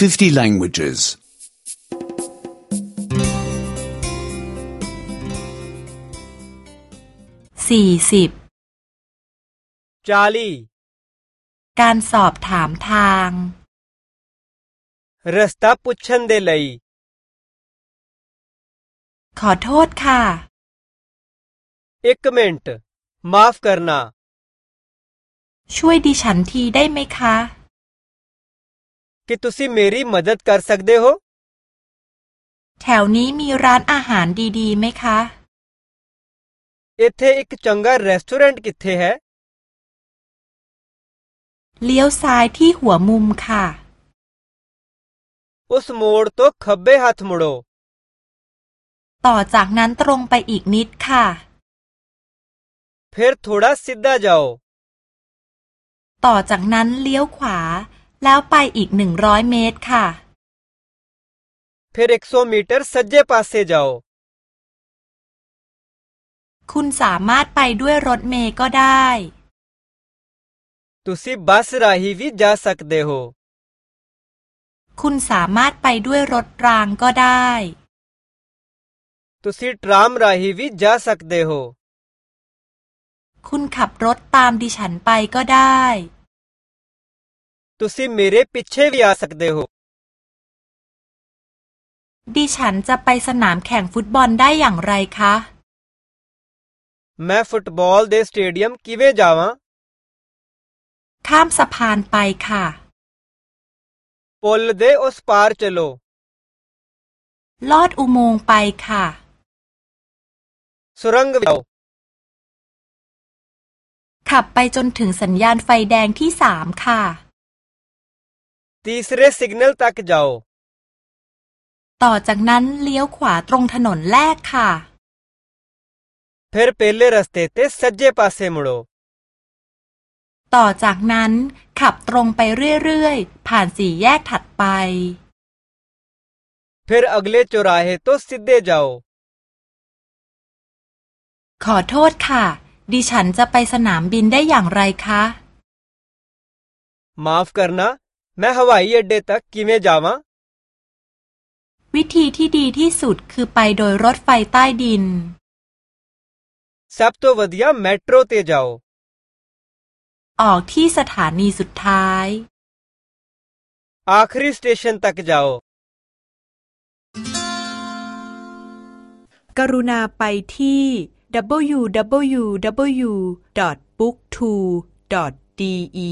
50 languages. สี่สิบ चाली การสอบถามทาง रस्ता पुछन दे लई ขอโทษค่ะ एक मिनट माफ करना ช่วยดิฉันทีได้ไหมคะ कि ਤੁਸੀਂ ਮੇਰੀ ਮਦਦ ਕਰ ਸਕਦੇ ਹੋ แถวนี้มีร้านอาหารดีๆไหมคะ ਇੱਥੇ ਇੱਕ ਚੰਗਾ ਰੈਸਟੋਰੈਂਟ ਕਿੱਥੇ ਹੈ เลี้ยวซ้ายที่หัวมุมค่ะ ਉਸ ਮੋੜ ਤੋਂ ਖੱਬੇ ਹੱਥ ਮੁੜੋ ต่อจากนั้นตรงไปอีกนิดค่ะ ਫਿਰ ਥੋੜਾ ਸਿੱਧਾ ਜਾਓ ต่อจากนั้นเลี้ยวขวา แล้วไปอีกหนึ่งร้อยเมตรค่ะ फिर 100 मीटर सज्जे पासे जाओ คุณสามารถไปด้วยรถเมล์ก็ได้ तुसी बस राही भी जा सकदे हो คุณสามารถไปด้วยรถรางก็ได้ तुसी ट्राम राही भी जा सकदे हो คุณขับรถตามดิฉันไปก็ได้ ਤੁਸੀਂ ਮੇਰੇ ਪਿੱਛੇ ਵੀ ਆ ਸਕਦੇ ਹੋ ดิฉันจะไปสนามแข่งฟุตบอลได้อย่างไรคะ ਮੈਂ ਫੁੱਟਬਾਲ ਦੇ ਸਟੇਡੀਅਮ ਕਿਵੇਂ ਜਾਵਾਂ ข้ามสะพานไปค่ะ ਪੁੱਲ ਦੇ ਉਸ ਪਾਰ ਚਲੋ ลอดอุโมงค์ไปค่ะ ਸੁਰੰਗ ਵਿੱਚ ਜਾਓ ขับไปจนถึงสัญญาณไฟแดงที่สามค่ะ तीसरे सिग्नल तक जाओ ต่อจากนั้นเลี้ยวขวาตรงถนนแรกค่ะ फिर पहले रस्ते ते सज्जे पासे मुड़ो ต่อจากนั้นขับตรงไปเรื่อยๆ ผ่านสี่แยกถัดไป फिर अगले चौराहे तो सीधे जाओ ขอโทษค่ะ ดิฉันจะไปสนามบินได้อย่างไรคะ माफ करना ਮੈਂ ਹਵਾਈ ਅੱਡੇ ਤੱਕ ਕਿਵੇਂ ਜਾਵਾਂ วิธีที่ดีที่สุดคือไปโดยรถไฟใต้ดิน ਸਭ ਤੋਂ ਵਧੀਆ ਮੈਟਰੋ ਤੇ ਜਾਓ ออกที่สถานีสุดท้าย ਆਖਰੀ ਸਟੇਸ਼ਨ ਤੱਕ ਜਾਓ กรุณาไปที่ www.book2.de